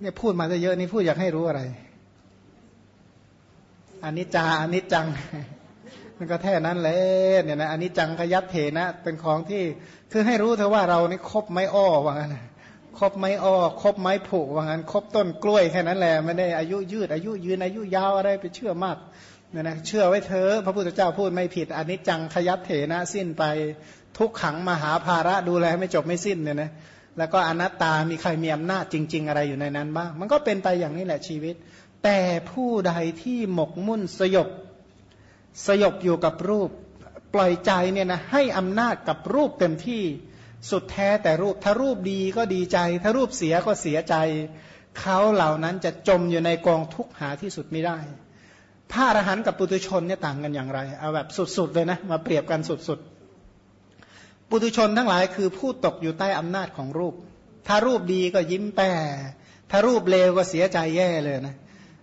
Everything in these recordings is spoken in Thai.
เนี่ยพูดมาจะเยอะนี่พูดอยากให้รู้อะไรอันนี้จาอันนี้จัง มันก็แค่นั้นแหละเนี่ยนะอันนี้จังขยับเถนะ เป็นของที่คือให้รู้เธอว่าเรานี่คบไม้อ้อว่างั้นคบไม้อ้อคบไม้ผุว่างั้นคบต้นกล้วยแค่นั้นแหละไม่ได้อายุยืดอายุยืนอายุยาวอะไรไปเชื่อมากเนี่ยนะเชื่อไว้เธอพระพุทธเจ้าพูดไม่ผิดอันนี้จังขยับเถนะสิ้นไปทุกขังมหาภาระดูแลไม่จบไม่สิ้นเนี่ยนะ แล้วก็อนัตตามีใครมีอำนาจจริง ๆ อะไรอยู่ในนั้นบ้าง มันก็เป็นไปอย่างนี้แหละชีวิต แต่ผู้ใดที่หมกมุ่นสยบสยบอยู่กับรูป ปล่อยใจเนี่ยนะให้อำนาจกับรูปเต็มที่สุดแท้แต่รูปถ้ารูปดีก็ดีใจ ถ้ารูปเสียก็เสียใจ เขาเหล่านั้นจะจมอยู่ในกองทุกข์หาที่สุดไม่ได้พระอรหันต์กับปุถุชนเนี่ยต่างกันอย่างไร เอาแบบสุดๆเลยนะ มาเปรียบกันสุดๆ ปุถุชนทั้งหลายคือผู้ตกอยู่ใต้อำนาจของรูป ถ้ารูปดีก็ยิ้มแป้ถ้ารูปเลวก็เสียใจแย่เลยนะ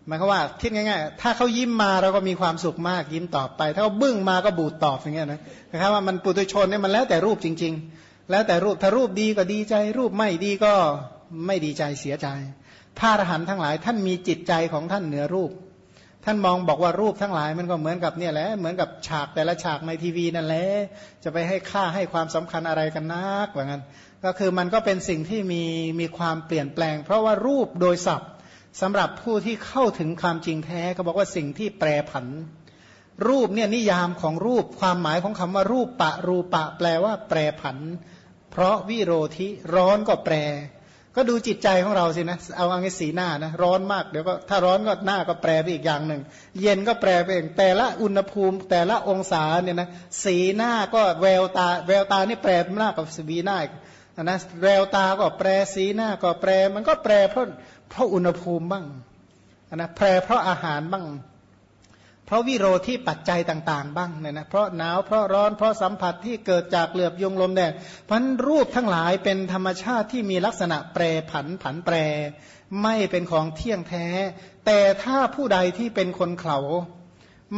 หมายความว่าคิดง่ายๆ ถ้าเขายิ้มมาเราก็มีความสุขมากยิ้มตอบไป ถ้าเขาบึ้งมาก็บูดตอบอย่างเงี้ยนะนะครับว่ามันปุถุชนเนี่ยมันแล้วแต่รูปจริง ๆ แล้วแต่รูปถ้ารูปดีก็ดีใจ รูปไม่ดีก็ไม่ดีใจเสียใจพระอรหันต์ทั้งหลายท่านมีจิตใจของท่านเหนือรูป ท่านมองบอกว่ารูปทั้งหลายมันก็เหมือนกับเนี่ยแหละเหมือนกับฉากแต่ละฉากในทีวีนั่นแหละจะไปให้ค่าให้ความสำคัญอะไรกันนักว่างั้น ก็คือมันก็เป็นสิ่งที่มีมีความเปลี่ยนแปลง เพราะว่ารูปโดยศัพท์สำหรับผู้ที่เข้าถึงความจริงแท้ก็บอกว่าสิ่งที่แปรผัน รูปเนี่ยนิยามของรูปความหมายของคำว่ารูปปะรูปะ แปลว่าแปรผัน เพราะวิโรธิร้อนก็แปร ก็ดูจิตใจของเราสินะ เอาอังสีหน้านะ ร้อนมากเดี๋ยวก็ถ้าร้อนก็หน้าก็แปรไปอีกอย่างหนึ่ง เย็นก็แปรไปเองแต่ละอุณหภูมิแต่ละองศาเนี่ยนะสีหน้าก็แววตา แววตานี่แปรมากกว่าสีหน้านะแววตาก็แปรสีหน้าก็แปรมันก็แปรเพราะเพราะอุณหภูมิบ้างนะแปรเพราะอาหารบ้าง เพราะวิโรธที่ปัจจัยต่างๆ บ้างเนี่ยนะเพราะหนาวเพราะร้อนเพราะสัมผัสที่เกิดจากเหลือบยงลมแดดพันรูปทั้งหลายเป็นธรรมชาติที่มีลักษณะแปรผันผันแปร ไม่เป็นของเที่ยงแท้ แต่ถ้าผู้ใดที่เป็นคนเขา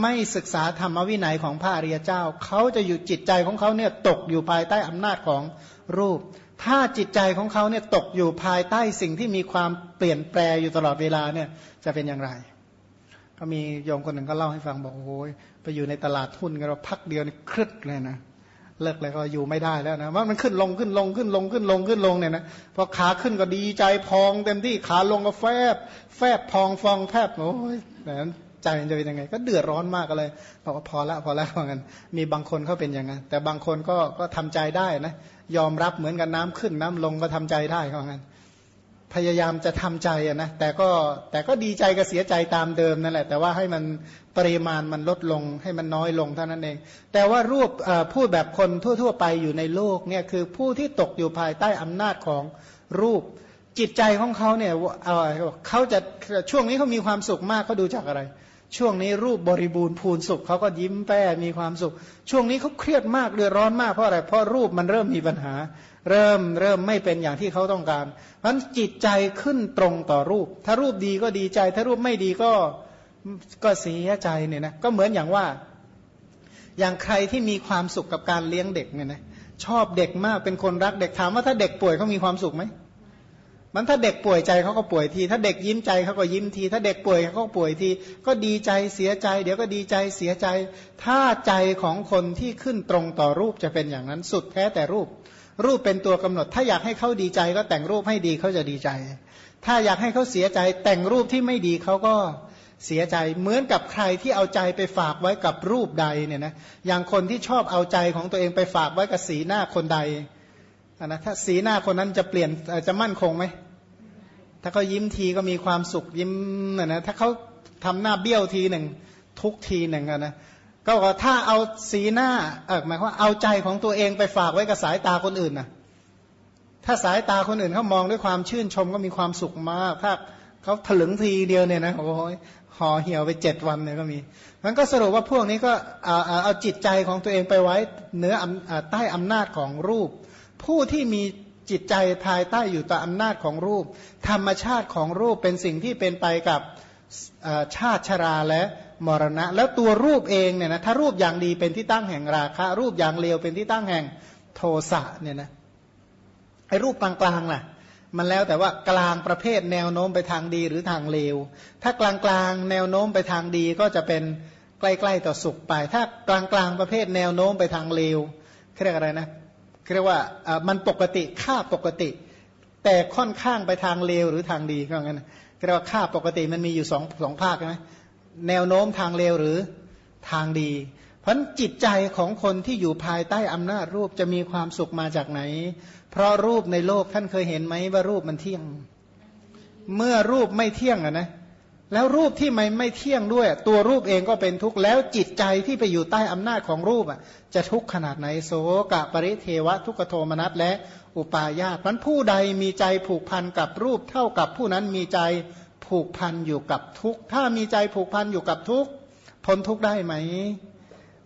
ไม่ศึกษาธรรมวินัยของพระอริยเจ้า เขาจะอยู่จิตใจของเขาเนี่ยตกอยู่ภายใต้อำนาจของรูป ถ้าจิตใจของเขาเนี่ยตกอยู่ภายใต้สิ่งที่มีความเปลี่ยนแปลอยู่ตลอดเวลาเนี่ยจะเป็นอย่างไร ก็มีโยมคนหนึ่งก็เล่าให้ฟังบอกโอ้ยไปอยู่ในตลาดทุนกันเราพักเดียวนี่ครึดเลยนะเลิกเลยก็อยู่ไม่ได้แล้วนะว่ามันขึ้นลงขึ้นลงขึ้นลงขึ้นลงขึ้นลงเนี่ยนะพอขาขึ้นก็ดีใจพองเต็มที่ขาลงก็แฟบ แฟบพองฟองแทบโอ้ยแต่ใจมันจะเป็นยังไง ก็เดือดร้อนมากเลยบอกว่าพอละพอละว่างั้นมีบางคนเขาเป็นอย่างนั้นแต่บางคนก็ก็ทำใจได้นะยอมรับเหมือนกันน้ำขึ้นน้ำลงก็ทำใจได้เขางั้น พยายามจะทำใจนะแต่ก็แต่ก็ดีใจกับเสียใจตามเดิมนั่นแหละ แต่ว่าให้มันปริมาณมันลดลงให้มันน้อยลงเท่านั้นเอง แต่ว่ารูปพูดแบบคนทั่ว ๆ ไปอยู่ในโลกเนี่ยคือผู้ที่ตกอยู่ภายใต้อำนาจของรูปจิตใจของเขาเนี่ยเขาจะช่วงนี้เขามีความสุขมากเขาดูจากอะไร ช่วงนี้รูปบริบูรณ์พูนสุขเขาก็ยิ้มแป้มีความสุข ช่วงนี้เขาเครียดมากเดือดร้อนมากเพราะอะไรเพราะรูปมันเริ่มมีปัญหา เริ่มเริ่มไม่เป็นอย่างที่เขาต้องการเพราะจิตใจขึ้นตรงต่อรูป ถ้ารูปดีก็ดีใจ ถ้ารูปไม่ดีก็ก็เสียใจเนี่ยนะก็เหมือนอย่างว่า อย่างใครที่มีความสุขกับการเลี้ยงเด็กเนี่ยนะชอบเด็กมากเป็นคนรักเด็กถามว่าถ้าเด็กป่วยเขามีความสุขไหมมันถ้าเด็กป่วยใจเขาก็ป่วยที ถ้าเด็กยิ้มใจเขาก็ยิ้มที ถ้าเด็กป่วยเขาก็ป่วยที ก็ดีใจเสียใจ เดี๋ยวก็ดีใจเสียใจ ถ้าใจของคนที่ขึ้นตรงต่อรูปจะเป็นอย่างนั้นสุดแท้แต่รูป รูปเป็นตัวกำหนด ถ้าอยากให้เขาดีใจก็แต่งรูปให้ดีเขาจะดีใจ ถ้าอยากให้เขาเสียใจแต่งรูปที่ไม่ดีเขาก็เสียใจเหมือนกับใครที่เอาใจไปฝากไว้กับรูปใดเนี่ยนะอย่างคนที่ชอบเอาใจของตัวเองไปฝากไว้กับสีหน้าคนใดนะถ้าสีหน้าคนนั้นจะเปลี่ยนจะมั่นคงไหมถ้าเขายิ้มทีก็มีความสุขยิ้มนะถ้าเขาทำหน้าเบี้ยวทีหนึ่งทุกทีหนึ่งนะ ก็ว่าถ้าเอาสีหน้าเออหมายว่าเอาใจของตัวเองไปฝากไว้กับสายตาคนอื่นนะถ้าสายตาคนอื่นเขามองด้วยความชื่นชมก็มีความสุขมากถ้าเขาถลึงทีเดียวเนี่ยนะโอ้ยห่อเหี่ยวไปเจ็ดวันเนี่ยก็มีมันก็สรุปว่าพวกนี้ก็เอาเอาจิตใจของตัวเองไปไว้เหนือใต้อำนาจของรูป ผู้ที่มีจิตใจภายใต้อยู่ต่ออำนาจของรูป ธรรมชาติของรูปเป็นสิ่งที่เป็นไปกับชาติชราและ มรณะ แล้วตัวรูปเองเนี่ยนะถ้ารูปอย่างดีเป็นที่ตั้งแห่งราคะ รูปอย่างเลวเป็นที่ตั้งแห่งโทสะเนี่ยนะไอ้รูปกลางๆล่ะ มันแล้วแต่ว่ากลางประเภทแนวโน้มไปทางดีหรือทางเลว ถ้ากลางกลางแนวโน้มไปทางดีก็จะเป็นใกล้ๆต่อสุขไป ถ้ากลางกลางประเภทแนวโน้มไปทางเลวเรียกอะไรนะเรียกว่ามันปกติค่าปกติ แต่ค่อนข้างไปทางเลวหรือทางดีก็งั้นเรียกว่าค่าปกติมันมีอยู่สองสองภาคใช่ไหม แนวโน้มทางเลวหรือทางดี เพราะจิตใจของคนที่อยู่ภายใต้อำนาจรูปจะมีความสุขมาจากไหน เพราะรูปในโลกท่านเคยเห็นไหมว่ารูปมันเที่ยง เมื่อรูปไม่เที่ยงอะนะแล้วรูปที่ไม่ไม่เที่ยงด้วย ตัวรูปเองก็เป็นทุกข์แล้วจิตใจที่ไปอยู่ใต้อำนาจของรูปอะ จะทุกข์ขนาดไหนโสกะปริเทวะทุกขโทมนัสและอุปาญาตมันผู้ใดมีใจผูกพันกับรูปเท่ากับผู้นั้นมีใจ ผูกพันอยู่กับทุกข์ ถ้ามีใจผูกพันอยู่กับทุกข์พ้นทุกข์ได้ไหม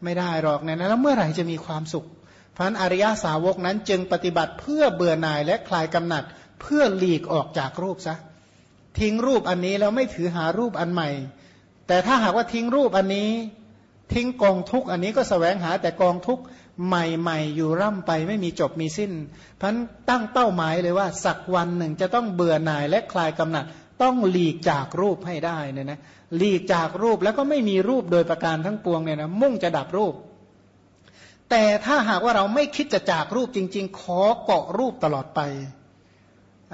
ไม่ได้หรอกเนี่ยนะแล้วเมื่อไหร่จะมีความสุขเพราะนั้นอริยาสาวกนั้นจึงปฏิบัติเพื่อเบื่อหน่ายและคลายกำหนัด เพื่อหลีกออกจากรูปซะทิ้งรูปอันนี้แล้วไม่ถือหารูปอันใหม่ แต่ถ้าหากว่าทิ้งรูปอันนี้ ทิ้งกองทุกอันนี้ก็สแสวงหาแต่กองทุกใหม่ๆ อยู่ร่ำไปไม่มีจบมีสิ้นพันตั้งเป้าหมายเลยว่าสักวันหนึ่งจะต้องเบื่อหน่ายและคลายกำหนัด ต้องหลีกจากรูปให้ได้เนี่ยนะหลีกจากรูปแล้วก็ไม่มีรูปโดยประการทั้งปวงเนี่ยนะมุ่งจะดับรูป แต่ถ้าหากว่าเราไม่คิดจะจากรูปจริง ๆ ขอเกาะรูปตลอดไป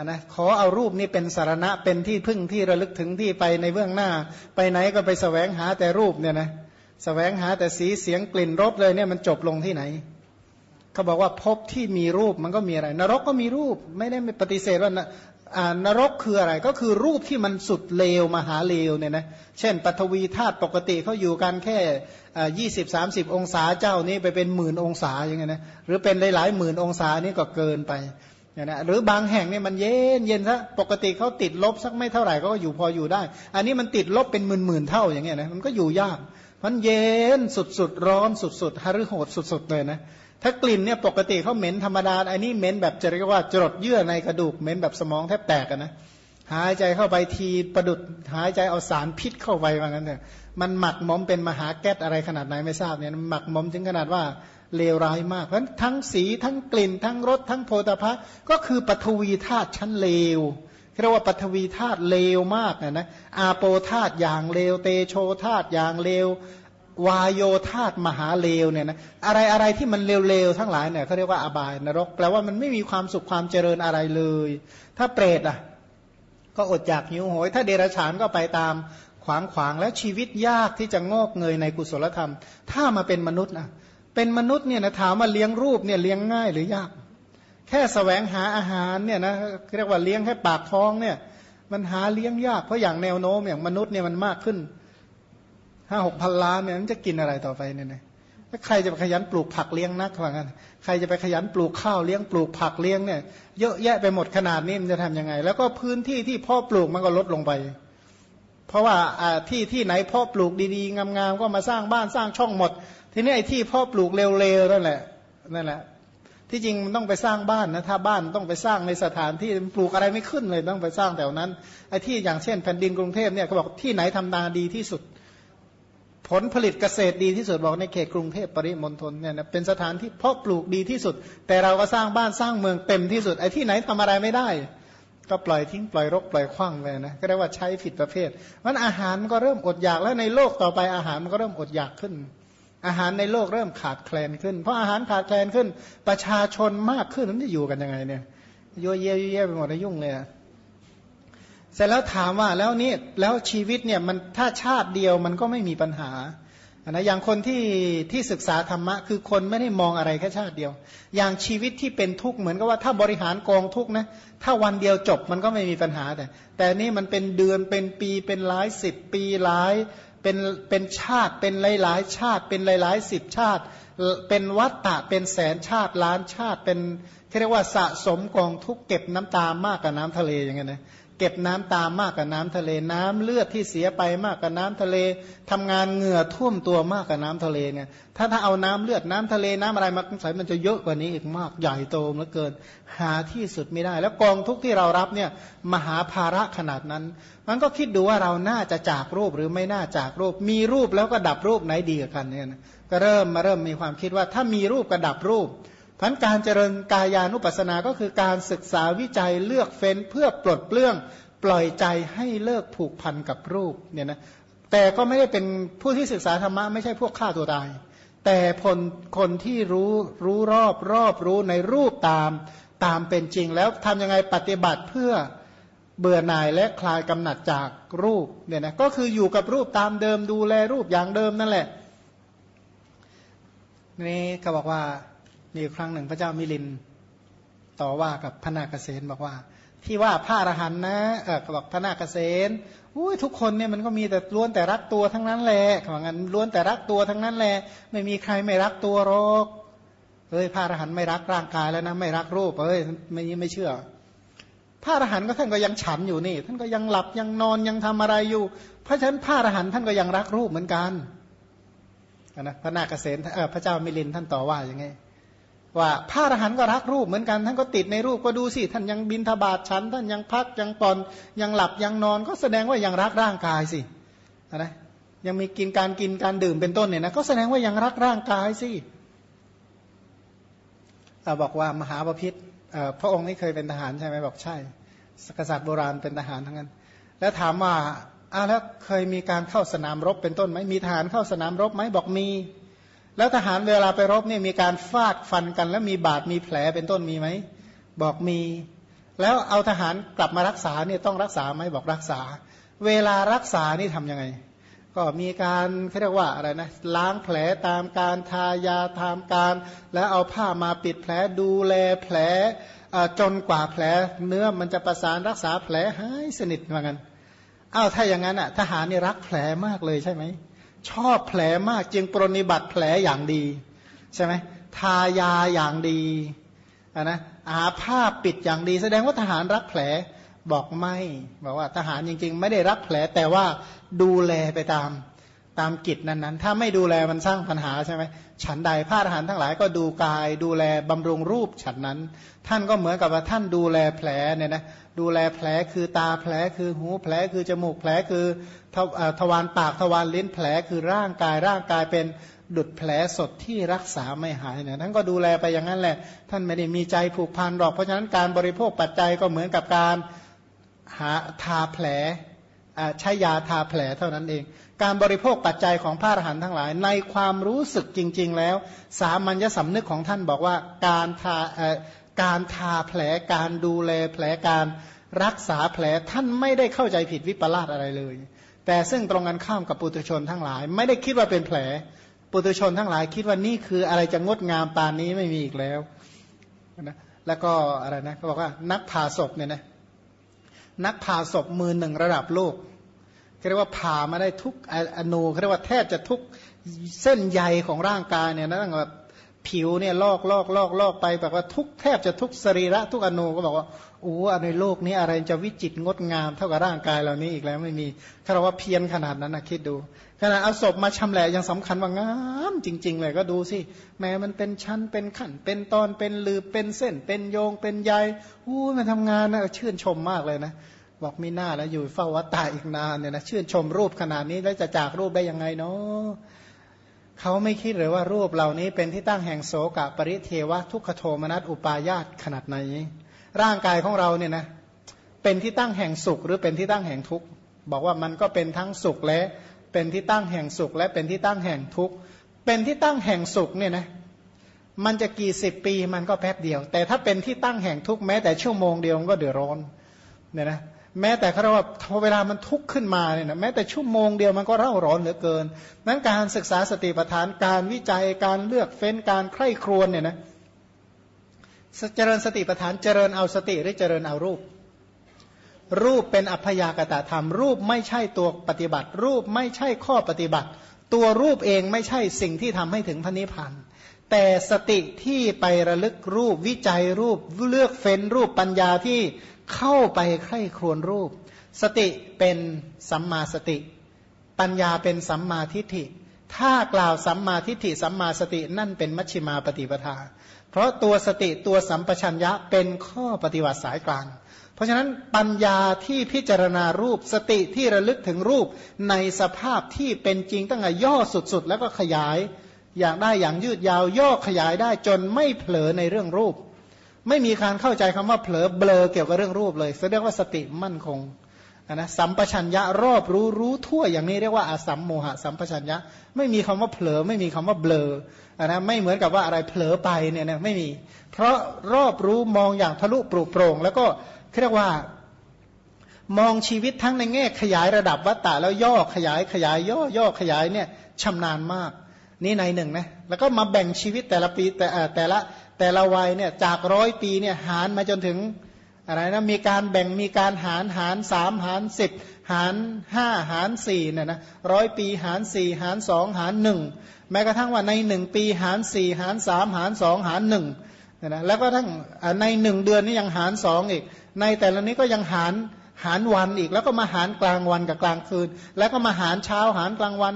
นะขอเอารูปนี้เป็นสารณะเป็นที่พึ่งที่ระลึกถึงที่ไปในเบื้องหน้า ไปไหนก็ไปสแสวงหาแต่รูปเนี่ยนะสแสวงหาแต่สีเสียงกลิ่นรสเลยเนี่ยมันจบลงที่ไหนเขาบอกว่าพบที่มีรูปมันก็มีอะไร นรกก็มีรูป ไม่ได้ปฏิเสธว่า นรกคืออะไรก็คือรูปที่มันสุดเลวมหาเลวเนี่ยนะเช่นปฐวีธาตุปกติเขาอยู่กันแค่ยี่สิบสามสิบองศาเจ้านี้ไปเป็นหมื่นองศาอย่างเงี้ยนะหรือเป็นหลายๆหมื่นองศานี่ก็เกินไปเนี่ยนะหรือบางแห่งเนี่ยมันเย็นเย็นซะปกติเขาติดลบสักไม่เท่าไหร่ก็อยู่พออยู่ได้ อันนี้มันติดลบเป็นหมื่นหมื่นเท่าอย่างเงี้ยนะมันก็อยู่ยากมันเย็นสุดๆร้อนสุดๆฮารุโหดสุดๆเลยนะ ถ้ากลิ่นเนี่ยปกติเขาเหม็นธรรมดา อันนี้เหม็นแบบจะเรียกว่าจรดเยื่อในกระดูกเหม็นแบบสมองแทบแตกนะหายใจเข้าไปทีประดุดหายใจเอาสารพิษเข้าไปว่างั้นเนี่ยมันหมักหมมเป็นมหาแก๊สอะไรขนาดไหนไม่ทราบเนี่ยหมักหมมถึงขนาดว่าเลวร้ายมากเพราะทั้งสีทั้งกลิ่น ทั้งรสทั้งโพธาภะก็คือปฐวีธาตุชั้นเลวเรียกว่าปฐวีธาตุเลวมากนะนะอาโปธาตุอย่างเลวเตโชธาตุอย่างเลว วายโยธาตมหาเลวเนี่ยนะอะไรอะไรที่มันเลวๆทั้งหลายเนี่ยเขาเรียกว่าอบายนรก แปลว่ามันไม่มีความสุขความเจริญอะไรเลย ถ้าเปรตอะ ก็อดอยากหิวโหย ถ้าเดรัจฉานก็ไปตามขวางขวางแล้วชีวิตยากที่จะงอกเงยในกุศลธรรม ถ้ามาเป็นมนุษย์นะเป็นมนุษย์เนี่ยนะถามว่าเลี้ยงรูปเนี่ยเลี้ยงง่ายหรือยาก แค่สแสวงหาอาหารเนี่ยนะเรียกว่าเลี้ยงแค่ปากท้องเนี่ย มันหาเลี้ยงยากเพราะอย่างแนวโน้มอย่างมนุษย์เนี่ยมันมากขึ้น ห้าหกพันล้านเนี่ยมันจะกินอะไรต่อไปเนี่ยนะถ้าใครจะไปขยันปลูกผักเลี้ยงนักว่างั้นใครจะไปขยันปลูกข้าวเลี้ยงปลูกผักเลี้ยงเนี่ยเยอะแยะไปหมดขนาดนี้มันจะทํำยังไง แล้วก็พื้นที่ที่พ่อปลูกมันก็ลดลงไป เพราะว่าที่ที่ไหนพ่อปลูกดีๆงามๆก็มาสร้างบ้านสร้างช่องหมด ทีนี้ไอ้ที่พ่อปลูกเร็วๆนั่นแหละนั่นแหละ ที่จริงมันต้องไปสร้างบ้านนะถ้าบ้านต้องไปสร้างในสถานที่ปลูกอะไรไม่ขึ้นเลยต้องไปสร้างแถวนั้นไอ้ที่อย่างเช่นแผ่นดินกรุงเทพเนี่ยเขาบอกที่ไหนทำนาดีที่สุด ผลผลิตเกษตรดีที่สุดบอกในเขตกรุงเทพปริมณฑลเนี่ยนะเป็นสถานที่เพาะปลูกดีที่สุด แต่เราก็สร้างบ้านสร้างเมืองเต็มที่สุดไอ้ที่ไหนทำอะไรไม่ได้ ก็ปล่อยทิ้งปล่อยรกปล่อยคว้างเลยนะก็เรียกว่าใช้ผิดประเภทมันอาหารมันก็เริ่มอดอยากแล้วในโลกต่อไปอาหารมันก็เริ่มอดอยากขึ้น อาหารในโลกเริ่มขาดแคลนขึ้น เพราะอาหารขาดแคลนขึ้น ประชาชนมากขึ้นมันจะอยู่กันยังไงเนี่ยโยเยเยไปหมดเลยยุ่งเลยอะ เสร็จแล้วถามว่าแล้วนี่แล้วชีวิตเนี่ยมันถ้าชาติเดียวมันก็ไม่มีปัญหานะอย่างคนที่ที่ศึกษาธรรมะคือคนไม่ได้มองอะไรแค่ชาติเดียว อย่างชีวิตที่เป็นทุกข์เหมือนกับว่าถ้าบริหารกองทุกข์นะถ้าวันเดียวจบมันก็ไม่มีปัญหาแต่ แต่นี่มันเป็นเดือนเป็นปีเป็นหลายสิบปีหลายเป็นเป็นชาติเป็นหลายหลายชาติ เป็นหลายหลายสิบชาติ เป็นวัฏฏะเป็นแสนชาติล้านชาติเป็นเรียกว่าสะสมกองทุกข์เก็บน้ำตามากกว่าน้ำทะเลอย่างเงี้ยนะ เก็บน้ำตามมากกว่าน้ำทะเลน้ำเลือดที่เสียไปมากกว่าน้ำทะเลทำงานเหงื่อท่วมตัวมากกว่าน้ำทะเลเนี่ยถ้าถ้าเอาน้ำเลือดน้ำทะเลน้ำอะไรมาใส่มันจะเยอะกว่านี้อีกมากใหญ่โตเหลือเกิน หาที่สุดไม่ได้ แล้วกองทุกที่เรารับเนี่ยมหาภาระขนาดนั้น มันก็คิดดูว่าเราน่าจะจากรูปหรือไม่น่าจากรูป มีรูปแล้วก็ดับรูปไหนดีกันเนี่ยก็เริ่มมาเริ่มมีความคิดว่าถ้ามีรูปกับดับรูป พันการเจริญกายานุปัสสนาก็คือการศึกษาวิจัยเลือกเฟ้นเพื่อปลดเปลื้องปล่อยใจให้เลิกผูกพันกับรูปเนี่ยนะแต่ก็ไม่ได้เป็นผู้ที่ศึกษาธรรมะไม่ใช่พวกฆ่าตัวตาย แต่คนคนที่รู้รู้รอบรอบรู้ในรูปตามตามเป็นจริงแล้วทำยังไงปฏิบัติเพื่อเบื่อหน่ายและคลายกำหนัดจากรูปเนี่ยนะก็คืออยู่กับรูปตามเดิมดูแลรูปอย่างเดิมนั่นแหละนี่ก็บอกว่า มีครั้งหนึ่งพระเจ้ามิลินต่อว่ากับพระนาคเษนบอกว่า ที่ว่าพระอรหันนะเออบอกพระนาคเษนอุ้ยทุกคนเนี่ยมันก็มีแต่ล้วนแต่รักตัวทั้งนั้นแหละว่างั้นล้วนแต่รักตัวทั้งนั้นแหละไม่มีใครไม่รักตัวหรอกเฮ้ยพระอรหันต์ไม่รักร่างกายแล้วนะไม่รักรูปเฮ้ยไม่ไม่เชื่อ พระอรหันต์ก็ท่านก็ยังฉันอยู่นี่ ท่านก็ยังหลับยังนอนยังทำอะไรอยู่ เพราะฉะนั้นพระอรหันต์ท่านก็ยังรักรูปเหมือนกันนะพระนาคเษนเออพระเจ้ามิลินท่านต่อว่าอย่างไง ว่าพระอรหันต์ก็รักรูปเหมือนกันท่านก็ติดในรูปก็ดูสิท่านยังบินทบาทฉัน ท่านยังพักยังปอนยังหลับยังนอนก็แสดงว่ายังรักร่างกายสินะยังมีกินการกินการดื่มเป็นต้นเนี่ยนะก็แสดงว่ายังรักร่างกายสิบอกว่ามหาปพิธพระองค์นี่เคยเป็นทหารใช่ไหมบอกใช่กษัตริย์โบราณเป็นทหารทั้งนั้น แล้วถามว่าอ้าวแล้วเคยมีการเข้าสนามรบเป็นต้นไหมมีทหารเข้าสนามรบไหมบอกมี แล้วทหารเวลาไปรบเนี่ยมีการฟาดฟันกัน แล้วมีบาดมีแผลเป็นต้นมีไหมบอกมี แล้วเอาทหารกลับมารักษาเนี่ยต้องรักษาไหมบอกรักษา เวลารักษานี่ทํำยังไง ก็มีการเขาเรียกว่าอะไรนะล้างแผลตามการทายาตามการ แล้วเอาผ้ามาปิดแผลดูแลแผลจนกว่าแผลเนื้อมันจะประสานรักษาแผลหายสนิทเหมือนกันอ้าวถ้าอย่างนั้นอะทหารนี่รักแผลมากเลยใช่ไหม ชอบแผลมากจึงปรนิบัติแผลอย่างดี ใช่ไหมทายาอย่างดีนะอาผ้าปิดอย่างดี แสดงว่าทหารรักแผลบอกไม่บอกว่าทหารจริง ๆ ไม่ได้รักแผลแต่ว่าดูแลไปตามตามกิจนั้นๆ ถ้าไม่ดูแลมันสร้างปัญหาใช่ไหมฉันใดพระทหารทั้งหลายก็ดูกาย ดูแลบำรุงรูปฉันนั้น ท่านก็เหมือนกับว่าท่านดูแลแผลเนี่ยนะ ดูแลแผลคือตาแผลคือหูแผลคือจมูกแผลคือทวารปากทวารลิ้นแผลคือร่างกายร่างกายเป็นดุดแผลสดที่รักษาไม่หายเนี่ยท่านก็ดูแลไปอย่างนั้นแหละ ท่านไม่ได้มีใจผูกพันหรอกเพราะฉะนั้นการบริโภคปัจจัยก็เหมือนกับการหาทาแผลใช้ยาทาแผลเท่านั้นเอง การบริโภคปัจจัยของพระอรหันต์ทั้งหลาย ในความรู้สึกจริง ๆ แล้ว สามัญญสำนึกของท่านบอกว่าการทา การทาแผลการดูแลแผลการรักษาแผลท่านไม่ได้เข้าใจผิดวิปลาสอะไรเลย แต่ซึ่งตรงกันข้ามกับปุตุชนทั้งหลาย ไม่ได้คิดว่าเป็นแผล ปุตุชนทั้งหลายคิดว่านี่คืออะไรจะงดงามปานนี้ไม่มีอีกแล้วนะแล้วก็อะไรนะเขาบอกว่านักผ่าศพเนี่ยนะนักผ่าศพมือหนึ่งระดับโลกเรียกว่าผ่ามาได้ทุกอนูเรียกว่าแทบจะทุกเส้นใยของร่างกายเนี่ยนะตั้งแต่ ผิวเนี่ยลอกลอกลอกลอกไปแบบว่าทุกแทบจะทุกสรีระทุกอนูก็บอกว่าโอ้ในโลกนี้อะไรจะวิจิตงดงามเท่ากับร่างกายเหล่านี้อีกแล้วไม่มีถ้าเราว่าเพียนขนาดนั้นนะคิดดูขณะเอาศพมาชำแหละยังสำคัญว่างามจริง ๆ เลยก็ดูสิแม้มันเป็นชั้นเป็นขั้นเป็นตอนเป็นลือเป็นเส้น เป็นโยงเป็นใยอู้มันทำงานนะชื่นชมมากเลยนะบอกไมีหน้าแล้วอยู่เฝ้าวัดตาอีกนานเนี่ยนะชื่นชมรูปขนาดนี้แล้วจะจากรูปได้ยังไงเนาะ เขาไม่คิดเลยว่ารูปเหล่านี้เป็นที่ตั้งแห่งโสกะปริเทวะทุกขโทมนัสอุปายาตขนาดไหนร่างกายของเราเนี่ยนะเป็นที่ตั้งแห่งสุขหรือเป็นที่ตั้งแห่งทุกข์บอกว่ามันก็เป็นทั้งสุขและเป็นที่ตั้งแห่งสุขและเป็นที่ตั้งแห่งทุกข์เป็นที่ตั้งแห่งสุขเนี่ยนะมันจะกี่สิบปีมันก็แป๊บเดียว แต่ถ้าเป็นที่ตั้งแห่งทุกข์แม้แต่ชั่วโมงเดียวมันก็เดือดร้อนเนี่ยนะ แม้แต่เขาว่าเวลามันทุกข์ขึ้นมาเนี่ยนะแม้แต่ชั่วโมงเดียวมันก็เร่าร้อนเหลือเกิน นั้นการศึกษาสติปัฏฐานการวิจัยการเลือกเฟ้นการใคร่ครวญเนี่ยนะเจริญสติปัฏฐานเจริญเอาสติหรือเจริญเอารูป รูปเป็นอัพยากตะธรรม รูปไม่ใช่ตัวปฏิบัติ รูปไม่ใช่ข้อปฏิบัติ ตัวรูปเองไม่ใช่สิ่งที่ทำให้ถึงพระนิพพาน แต่สติที่ไประลึกรูปวิจัยรูปเลือกเฟ้นรูปปัญญาที่เข้าไปใคร่ครวญรูป สติเป็นสัมมาสติ ปัญญาเป็นสัมมาทิฏฐิ ถ้ากล่าวสัมมาทิฏฐิสัมมาสตินั่นเป็นมัชฌิมาปฏิปทา เพราะตัวสติตัวสัมปชัญญะเป็นข้อปฏิบัติสายกลาง เพราะฉะนั้นปัญญาที่พิจารณารูปสติที่ระลึกถึงรูปในสภาพที่เป็นจริงตั้งแต่ย่อสุดๆ แล้วก็ขยาย อยากได้อย่างยืดยาวย่อขยายได้จนไม่เผลอในเรื่องรูป ไม่มีการเข้าใจคำว่าเผลอเบลอเกี่ยวกับเรื่องรูปเลยแสดงว่าสติมั่นคงนะสัมปชัญญะรอบรู้รู้ทั่วอย่างนี้เรียกว่าอาสัมโมหะสัมปชัญญะ ไม่มีคำว่าเผลอไม่มีคำว่าเบลอนะไม่เหมือนกับว่าอะไรเผลอไปเนี่ยนะไม่มี เพราะรอบรู้มองอย่างทะลุปรุโปร่ง แล้วก็เรียกว่ามองชีวิตทั้งในแง่ขยายระดับวัตตะแล้วย่อขยายขยายย่อย่อขยายเนี่ยชำนาญมาก นี่ในหนึ่งนะแล้วก็มาแบ่งชีวิตแต่ละปีแต่แต่ละแต่ละวัยเนี่ยจากร้อยปีเนี่ยหารมาจนถึงอะไรนะมีการแบ่งมีการหารหารสามหารสิบหารห้าหารสี่เนี่ยนะร้อยปีหารสี่หารสองหารหนึ่งแม้กระทั่งว่าในหนึ่งปีหารสี่หารสามหารสองหารหนึ่งนะแล้วก็ทั้งในหนึ่งเดือนนี่ยังหารสองอีก ในแต่ละนี้ก็ยังหารหารวันอีก แล้วก็มาหารกลางวันกับกลางคืน แล้วก็มาหารเช้าหารกลางวัน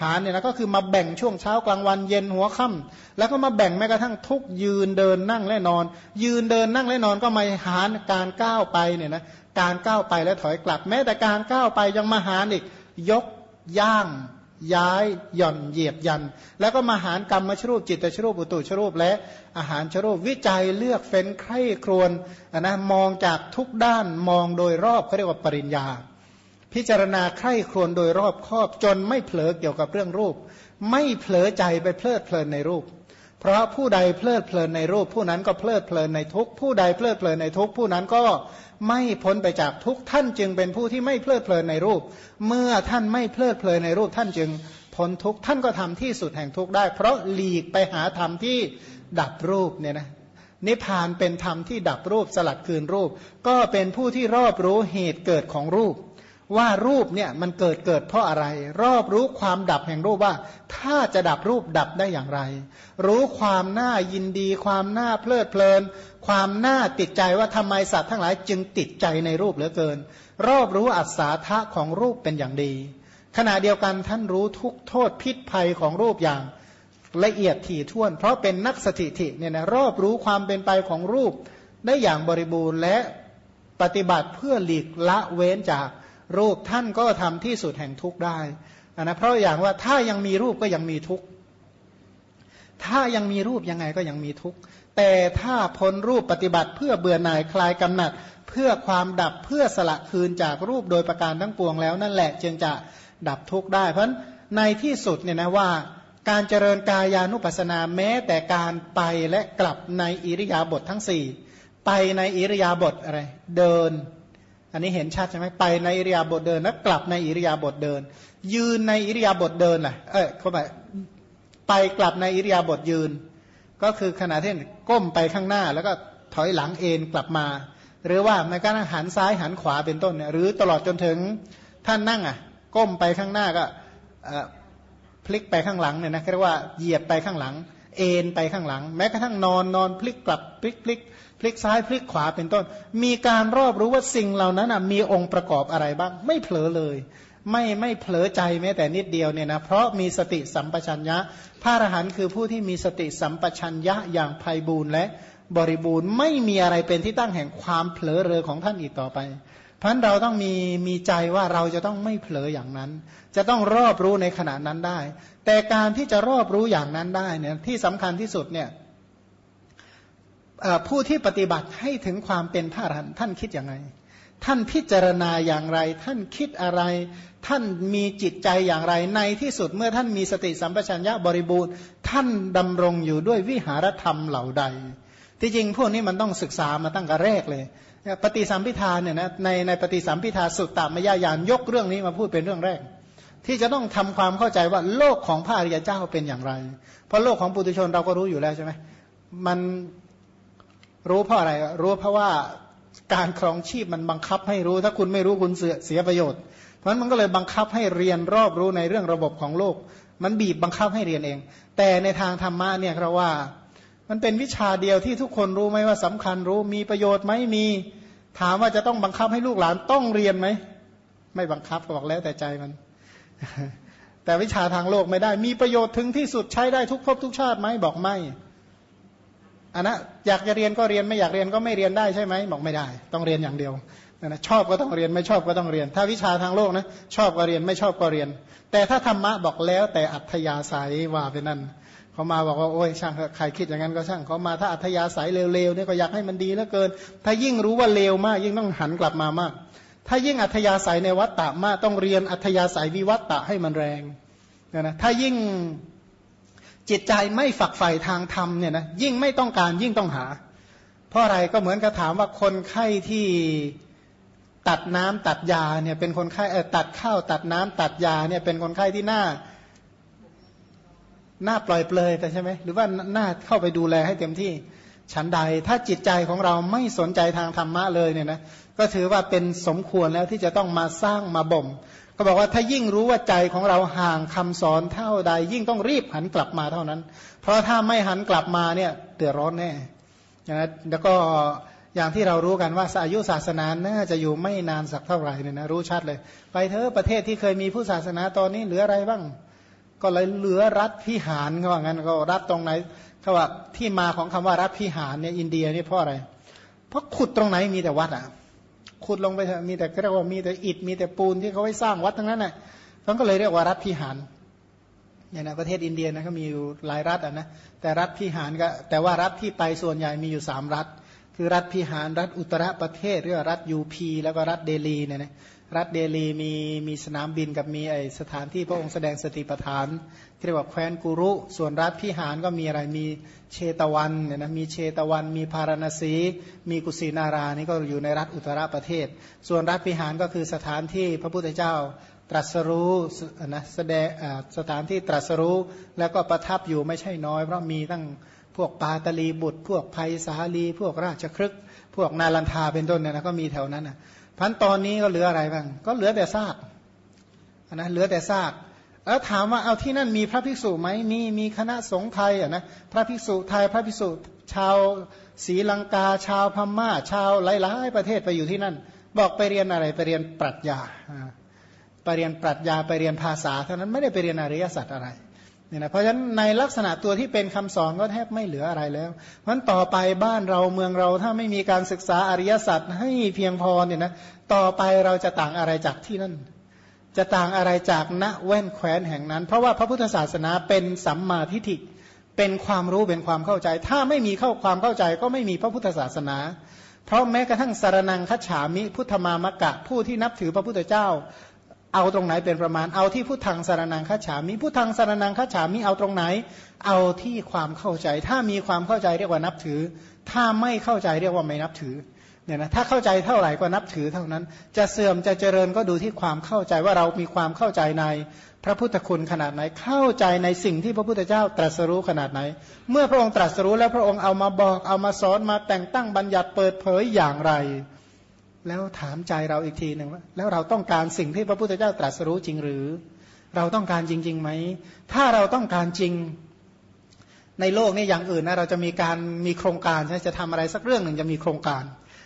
หารเนี่ยนะก็คือมาแบ่งช่วงเช้ากลางวันเย็นหัวค่ำแล้วก็มาแบ่งแม้กระทั่งทุกยืนเดินนั่งและนอน ยืนเดินนั่งและนอนก็มาหารการก้าวไปเนี่ยนะการก้าวไปและถอยกลับ แม้แต่การก้าวไปยังมาหารอีกยกย่างย้ายหย่อนเหยียบยัน แล้วก็มาหารกรรมมชรูปจิตชรูปอุตุชรูปและอาหารชรูปวิจัยเลือกเฟ้นใคร่ครวนนะมองจากทุกด้านมองโดยรอบเขาเรียกว่าปริญญา พิจารณาใคร่ครวญโดยรอบครอบจนไม่เผลอเกี่ยวกับเรื่องรูป ไม่เผลอใจไปเพลิดเพลินในรูป เพราะผู้ใดเพลิดเพลินในรูป ผู้นั้นก็เพลิดเพลินในทุกผู้ใดเพลิดเพลินในทุกผู้นั้นก็ไม่พ้นไปจากทุกท่านจึงเป็นผู้ที่ไม่เพลิดเพลินในรูป เมื่อท่านไม่เพลิดเพลินในรูปท่านจึงพ้นทุกท่านก็ทำที่สุดแห่งทุกได้ เพราะหลีกไปหาธรรมที่ดับรูปเนี่ยนะนิพพานเป็นธรรมที่ดับรูปสลัดคืนรูป ก็เป็นผู้ที่รอบรู้เหตุเกิดของรูป ว่ารูปเนี่ยมันเกิดเกิดเพราะอะไร รอบรู้ความดับแห่งรูปว่า ถ้าจะดับรูปดับได้อย่างไร รู้ความน่ายินดี ความน่าเพลิดเพลิน ความน่าติดใจว่าทำไมสัตว์ทั้งหลายจึงติดใจในรูปเหลือเกิน รอบรู้อัศาธะของรูปเป็นอย่างดี ขณะเดียวกันท่านรู้ทุกโทษพิษภัยของรูปอย่างละเอียดถี่ถ้วน เพราะเป็นนักสถิติเนี่ยนะรอบรู้ความเป็นไปของรูปได้อย่างบริบูรณ์และปฏิบัติเพื่อหลีกละเว้นจาก รูปท่านก็ทำที่สุดแห่งทุกข์ได้นะเพราะอย่างว่าถ้ายังมีรูปก็ยังมีทุกข์ถ้ายังมีรูปยังไงก็ยังมีทุกข์แต่ถ้าพ้นรูปปฏิบัติเพื่อเบื่อหน่ายคลายกำหนัด เพื่อความดับเพื่อสละคืนจากรูปโดยประการทั้งปวงแล้วนั่นแหละจึงจะดับทุกข์ได้ เพราะในที่สุดเนี่ยนะว่าการเจริญกายานุปัสสนาแม้แต่การไปและกลับในอิริยาบถททั้งสี่ไปในอิริยาบถอะไร เดิน อันนี้เห็นชัดใช่ไหมไปในอิริยาบถเดินแล้วกลับในอิริยาบถเดิน ยืนในอิริยาบถเดินล่ะเออเข้าไปไปกลับในอิริยาบถยืน ก็คือขณะที่ก้มไปข้างหน้า แล้วก็ถอยหลังเอ็นกลับมา หรือว่าในการหันซ้ายหันขวาเป็นต้นเนี่ยหรือตลอดจนถึงท่านนั่งอะ ก้มไปข้างหน้าก็พลิกไปข้างหลังเนี่ยนะเรียกว่าเหยียดไปข้างหลัง เอ็นไปข้างหลัง แม้กระทั่งนอนนอนพลิกกลับพลิกพลิก ลิกซ้ายพลิกขวาเป็นต้น มีการรอบรู้ว่าสิ่งเหล่านั้นมีองค์ประกอบอะไรบ้าง ไม่เผลอเลย ไม่ไม่เผลอใจแม้แต่นิดเดียวเนี่ยนะเพราะมีสติสัมปชัญญะ พระอรหันต์คือผู้ที่มีสติสัมปชัญญะอย่างไพ่บูรณ์และบริบูรณ์ไม่มีอะไรเป็นที่ตั้งแห่งความเผลอเรอของท่านอีกต่อไปเพราะเราต้องมีมีใจว่าเราจะต้องไม่เผลออย่างนั้น จะต้องรอบรู้ในขณะนั้นได้ แต่การที่จะรอบรู้อย่างนั้นได้เนี่ยที่สำคัญที่สุดเนี่ย ผู้ที่ปฏิบัติให้ถึงความเป็นพระอรหันต์ท่านคิดอย่างไรท่านพิจารณาอย่างไร ท่านคิดอะไร ท่านมีจิตใจอย่างไรในที่สุดเมื่อท่านมีสติสัมปชัญญะบริบูรณ์ ท่านดำรงอยู่ด้วยวิหารธรรมเหล่าใด ที่จริงพวกนี้มันต้องศึกษามาตั้งแต่แรกเลย ปฏิสัมพิธาเนี่ยนะในในปฏิสัมพิธาสุตตามยายานยกเรื่องนี้มาพูดเป็นเรื่องแรก ที่จะต้องทำความเข้าใจว่าโลกของพระอริยเจ้าเป็นอย่างไร เพราะโลกของปุถุชนเราก็รู้อยู่แล้วใช่ไหมมัน รู้เพราะอะไร รู้เพราะว่าการครองชีพมันบังคับให้รู้ ถ้าคุณไม่รู้คุณเสียประโยชน์ เพราะฉะนั้นมันก็เลยบังคับให้เรียนรอบรู้ในเรื่องระบบของโลก มันบีบบังคับให้เรียนเอง แต่ในทางธรรมะเนี่ยเราว่า มันเป็นวิชาเดียวที่ทุกคนรู้ไหมว่าสำคัญรู้มีประโยชน์ไหมมีถามว่าจะต้องบังคับให้ลูกหลานต้องเรียนไหมไม่บังคับบอกแล้วแต่ใจมัน แต่วิชาทางโลกไม่ได้ มีประโยชน์ถึงที่สุดใช้ได้ทุกภพทุกชาติไหมบอกไม่ อันนะอยากจะเรียนก็เรียนไม่อยากเรียนก็ไม่เรียนได้ใช่ไหมบอกไม่ได้ ต้องเรียนอย่างเดียวนะชอบก็ต้องเรียนไม่ชอบก็ต้องเรียน ถ้าวิชาทางโลกนะชอบก็เรียนไม่ชอบก็เรียน แต่ถ้าธรรมะบอกแล้วแต่อัธยาศัยว่าไปนั่นเขามาบอกว่าโอ้ยช่างใครคิดอย่างนั้นก็ช่างเขามาถ้าอัธยาศัยเลวๆเนี่ยก็อยากให้มันดีเหลือเกิน ถ้ายิ่งรู้ว่าเลวมากยิ่งต้องหันกลับมามาก ถ้ายิ่งอัธยาศัยในวัตตะมากต้องเรียนอัธยาศัยวิวัตตะให้มันแรงนะถ้ายิ่ง จิตใจไม่ฝักใฝ่ทางธรรมเนี่ยนะยิ่งไม่ต้องการยิ่งต้องหา เพราะอะไรก็เหมือนกับถามว่าคนไข้ที่ตัดน้ำตัดยาเนี่ยเป็นคนไข้เอตัดข้าวตัดน้ำตัดยาเนี่ยเป็นคนไข้ที่หน้าหน้าปล่อยเปลยแต่ใช่ไหมหรือว่าหน้าเข้าไปดูแลให้เต็มที่ฉันใด ถ้าจิตใจของเราไม่สนใจทางธรรมะเลยเนี่ยนะก็ถือว่าเป็นสมควรแล้วที่จะต้องมาสร้างมาบ่ม ก็บอกว่าถ้ายิ่งรู้ว่าใจของเราห่างคำสอนเท่าใด ยิ่งต้องรีบหันกลับมาเท่านั้น เพราะถ้าไม่หันกลับมาเนี่ยเดือดร้อนแน่นะแล้วก็อย่างที่เรารู้กันว่าอายุศาสนาน่าจะอยู่ไม่นานสักเท่าไหร่เนี่ยนะรู้ชัดเลย ไปเถอะประเทศที่เคยมีผู้ศาสนาตอนนี้เหลืออะไรบ้าง ก็เลยเหลือรัฐพิหารเขาว่างั้นก็รัฐตรงไหนเขาว่าที่มาของคำว่ารัฐพิหารเนี่ยอินเดียนี่เพราะอะไร เพราะขุดตรงไหนมีแต่วัดอะ ขุดลงไปมีแต่เรียกว่ามีแต่อิฐมีแต่ปูนที่เขาไว้สร้างวัดทั้งนั้นน่ะท่าก็เลยเรียกว่ารัฐพิหารเนี่ยนะประเทศอินเดียนะเขามีอยู่หลายรัฐอะนะแต่รัฐพิหารก็แต่ว่ารัฐที่ไปส่วนใหญ่มีอยู่สามรัฐ คือรัฐพิหารรัฐอุตรประเทศเรียกว่ารัฐยูพี แล้วก็รัฐเดลีเนี่ยนะ รัฐเดลีมีมีสนามบินกับมีไอสถานที่พระองค์แสดงสติปัฏฐานเรียกว่าแคว้นกุรุ ส่วนรัฐพิหารก็มีอะไรมีเชตวันเนี่ยนะมีเชตวัน มีพาราณสี มีกุสินารานี่ก็อยู่ในรัฐอุตรประเทศ ส่วนรัฐพิหารก็คือสถานที่พระพุทธเจ้าตรัสรู้นะแสดงสถานที่ตรัสรู้แล้วก็ประทับอยู่ไม่ใช่น้อย เพราะมีตั้งพวกปาตลีบุตร พวกภัยสาลี พวกราชครึก พวกนาลันทาเป็นต้นเนี่ยนะก็มีแถวนั้นนะ พันตอนนี้ก็เหลืออะไรบ้าง ก็เหลือแต่ซากนะเหลือแต่ซาก แล้วถามว่าเอาที่นั่นมีพระภิกษุไหมมีมีคณะสงฆ์ไทยอะนะพระภิกษุไทยพระภิกษุชาวศรีลังกา ชาวพม่า ชาวหลายๆประเทศไปอยู่ที่นั่น บอกไปเรียนอะไรไปเรียนปรัชญาไปเรียนปรัชญาไปเรียนภาษาเท่านั้นไม่ได้ไปเรียนอริยสัจอะไร เนี่ยนะเพราะฉะนั้นในลักษณะตัวที่เป็นคำสอนก็แทบไม่เหลืออะไรแล้วเพราะฉะนั้นต่อไปบ้านเราเมืองเราถ้าไม่มีการศึกษาอริยสัจให้เพียงพอเนี่ยนะต่อไปเราจะต่างอะไรจากที่นั่น จะต่างอะไรจากณแว่นแคว้นแห่งนั้น เพราะว่าพระพุทธศาสนาเป็นสัมมาทิฏฐิเป็นความรู้เป็นความเข้าใจ ถ้าไม่มีเข้าความเข้าใจก็ไม่มีพระพุทธศาสนา เพราะแม้กระทั่งสารนังคัจฉามิพุทธมามะกะผู้ที่นับถือพระพุทธเจ้า เอาตรงไหนเป็นประมาณ เอาที่พุทธังสารนังคัจฉามิพุทธังสารนังคัจฉามิเอาตรงไหน เอาที่ความเข้าใจ ถ้ามีความเข้าใจเรียกว่านับถือ ถ้าไม่เข้าใจเรียกว่าไม่นับถือเนี่ยนะถ้าเข้าใจเท่าไหร่ก็นับถือเท่านั้น จะเสื่อมจะเจริญก็ดูที่ความเข้าใจว่าเรามีความเข้าใจในพระพุทธคุณขนาดไหน เข้าใจในสิ่งที่พระพุทธเจ้าตรัสรู้ขนาดไหน เมื่อพระองค์ตรัสรู้แล้วพระองค์เอามาบอกเอามาสอนมาแต่งตั้งบัญญัติเปิดเผยอย่างไร แล้วถามใจเราอีกทีหนึ่งว่าแล้วเราต้องการสิ่งที่พระพุทธเจ้าตรัสรู้จริงหรือ เราต้องการจริงๆไหมถ้าเราต้องการจริงในโลกนี้อย่างอื่นนะเราจะมีการมีโครงการใช่จะทำอะไรสักเรื่องหนึ่งจะมีโครงการ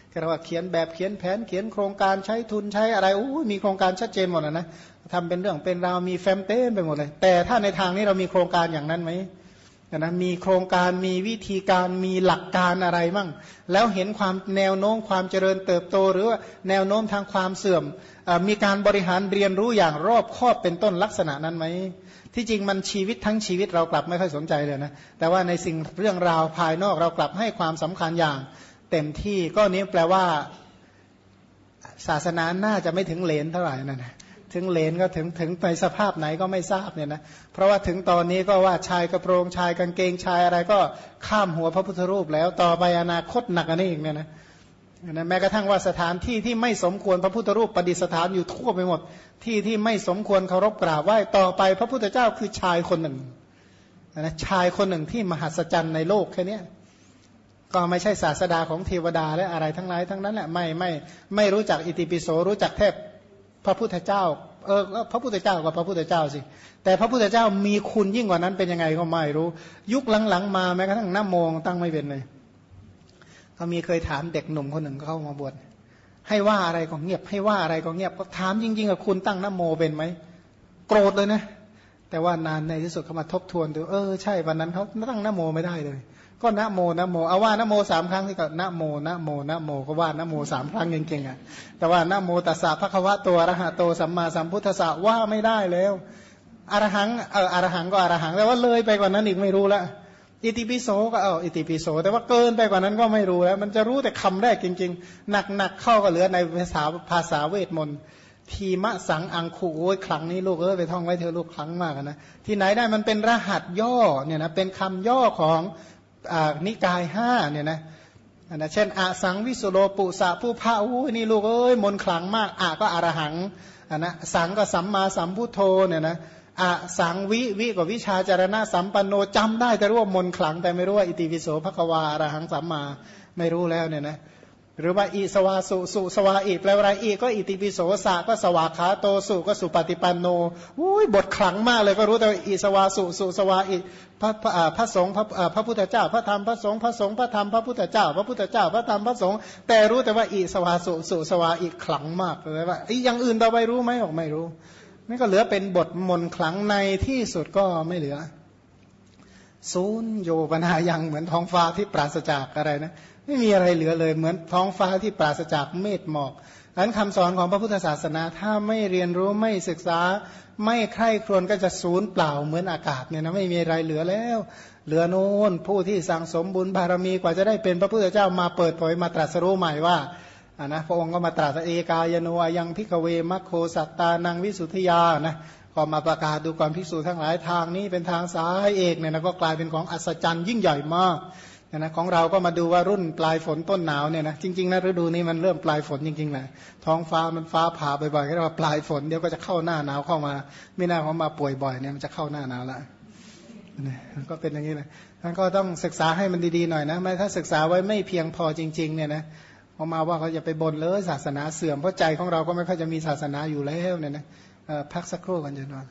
เรียกว่าเขียนแบบเขียนแผนเขียนโครงการใช้ทุนใช้อะไรอู้มีโครงการชัดเจนหมดนะทำเป็นเรื่องเป็นราวมีแฟ้มเต้มไปหมดเลย แต่ถ้าในทางนี้เรามีโครงการอย่างนั้นไหม นะมีโครงการมีวิธีการมีหลักการอะไรมั่ง แล้วเห็นความแนวโน้มความเจริญเติบโต หรือว่าแนวโน้มทางความเสื่อมมีการบริหารเรียนรู้อย่างรอบคอบเป็นต้นลักษณะนั้นไหมที่จริงมันชีวิตทั้งชีวิตเรากลับไม่ค่อยสนใจเลยนะแต่ว่าในสิ่งเรื่องราวภายนอกเรากลับให้ความสำคัญอย่างเต็มที่ก็นี้แปลว่าศาสนาน่าจะไม่ถึงเลนเท่าไหร่นั่น ถึงเลนก็ถึงถึงไปสภาพไหนก็ไม่ทราบเนี่ยนะเพราะว่าถึงตอนนี้ก็ว่าชายกระโปรงชายกางเกงชายอะไรก็ข้ามหัวพระพุทธรูปแล้วต่อไปอนาคตหนักอันนี้อีกเนี่ยนะนะแม้กระทั่งว่าสถานที่ที่ไม่สมควรพระพุทธรูปประดิษฐานอยู่ทั่วไปหมด ที่ที่ไม่สมควรเคารพกราบไหว้ต่อไป พระพุทธเจ้าคือชายคนหนึ่งนะชายคนหนึ่งที่มหัศจรรย์ในโลกแค่นี้ก็ไม่ใช่ศาสดาของเทวดาและอะไรทั้งหลายทั้งนั้นแหละไม่ไม่ไม่รู้จักอิติปิโสรู้จักแทบ พระพุทธเจ้าเออพระพุทธเจ้ากับพระพุทธเจ้าสิ แต่พระพุทธเจ้ามีคุณยิ่งกว่านั้นเป็นยังไงก็ไม่รู้ ยุคหลังๆมาแม้กระทั่งหน้ำโมงตั้งไม่เป็นเลยเขามีเคยถามเด็กหนุ่มคนหนึ่งเข้ามาบวชให้ว่าอะไรก็เงียบ ให้ว่าอะไรก็เงียบก็ถามจริงๆกับคุณตั้งน้ำโมเป็นไหมโกรธเลยนะ แต่ว่านานในที่สุดเขามาทบทวนดูเออใช่วันนั้นเขาตั้งน้ำโมไม่ได้เลย ก็นะโมนะโมเอาว่านะโมสามครั้งที่ก็นะโมนะโมนะโมก็ว่านะโมสามครั้งเก่งๆอะแต่ว่านะโมตัสสะพระควะตัวรหะโตสัมมาสัมพุทธะว่าไม่ได้แล้วอรหังเอออรหังก็อรหังแต่ว่าเลยไปกว่านั้นอีกไม่รู้ล้วอิติปิโสก็เอาอิติปิโสแต่ว่าเกินไปกว่านั้นก็ไม่รู้แล้ว มันจะรู้แต่คำแรกจริง ๆ หนักๆเข้าก็เหลือในภาษาภาษาเวทมนต์ทีมะสังอังคูโอ้ยครั้งนี้ลูกเออไปท่องไว้เธอลูกครั้งมากนะที่ไหนได้มันเป็นรหัสย่อเนี่ยนะเป็นคำย่อของ นิกายห้าเนี่ยนะนะเช่นอาสังวิสุโลปุสะผู้พระอู้นี่ลูกเอ้ยมนคลังมากอาก็อรหังอะนะสังก็สัมมาสัมพุทโธเนี่ยนะอาสังวิวิกับวิชาจารณะสัมปันโนจำได้แต่รู้ว่ามนคลังแต่ไม่รู้ว่าอิติวิโสภควาอรหังสัมมาไม่รู้แล้วเนี่ยนะ หรือว่าอิสวาสุสุสวาอิแปลว่าอะไรอีก็อิติปิโสสะก็สวาขาโตสุก็สุปฏิปันโนอุ้ยบทขลังมากเลยก็รู้แต่อิสวาสุสุสวาอิพระพระสงฆ์พระพระพุทธเจ้า พระธรรมพระสงฆ์พระสงฆ์พระธรรมพระพุทธเจ้า พระพุทธเจ้า พระธรรมพระสงฆ์แต่รู้แต่ว่าอิสวาสุสุสวาอิขลังมากเลยว่าอีอย่างอื่นต่อไปรู้ไหมบอกไม่รู้นี่ก็เหลือเป็นบทมนขลังในที่สุดก็ไม่เหลือศูนย์โยปนายังเหมือนท้องฟ้าที่ปราศจากอะไรนะ ไม่มีอะไรเหลือเลย เหมือนท้องฟ้าที่ปราศจากเมฆหมอกดังนั้นคำสอนของพระพุทธศาสนาถ้าไม่เรียนรู้ไม่ศึกษา ไม่ใคร่ครวญก็จะสูญเปล่าเหมือนอากาศเนี่ยนะไม่มีอะไรเหลือแล้ว เหลือโน้นผู้ที่สั่งสมบุญบารมีกว่าจะได้เป็นพระพุทธเจ้ามาเปิดเผยมาตรัสรู้ใหม่ว่าอ่านะพระองค์ก็มาตรัสเอกายโนยังพิกเวมัคโคสัตตานังวิสุทธิยานะก็มาประกาศดูความพิสูจน์ทั้งหลายทางนี้เป็นทางสายเอกเนี่ยนะก็กลายเป็นของอัศจรรย์ยิ่งใหญ่มาก นะของเราก็มาดูว่ารุ่นปลายฝนต้นหนาวเนี่ยนะจริงๆนะฤดูนี้มันเริ่มปลายฝนจริงๆแหละท้องฟ้ามันฟ้าผ่าบ่อยๆก็เรียกว่าปลายฝนเดี๋ยวก็จะเข้าหน้าหนาวเข้ามา ไม่น่าเขามาป่วยบ่อยเนี่ยมันจะเข้าหน้าหนาวละก็เป็นอย่างนี้นะท่านก็ต้องศึกษาให้มันดีๆหน่อยนะไม่ถ้าศึกษาไว้ไม่เพียงพอจริง ๆ เนี่ยนะพอมาว่าเขาจะไปบนเลยศาสนาเสื่อมเพราะใจของเราก็ไม่ค่อยจะมีศาสนาอยู่แล้วเนี่ยนะพักสักครู่กันจะนอน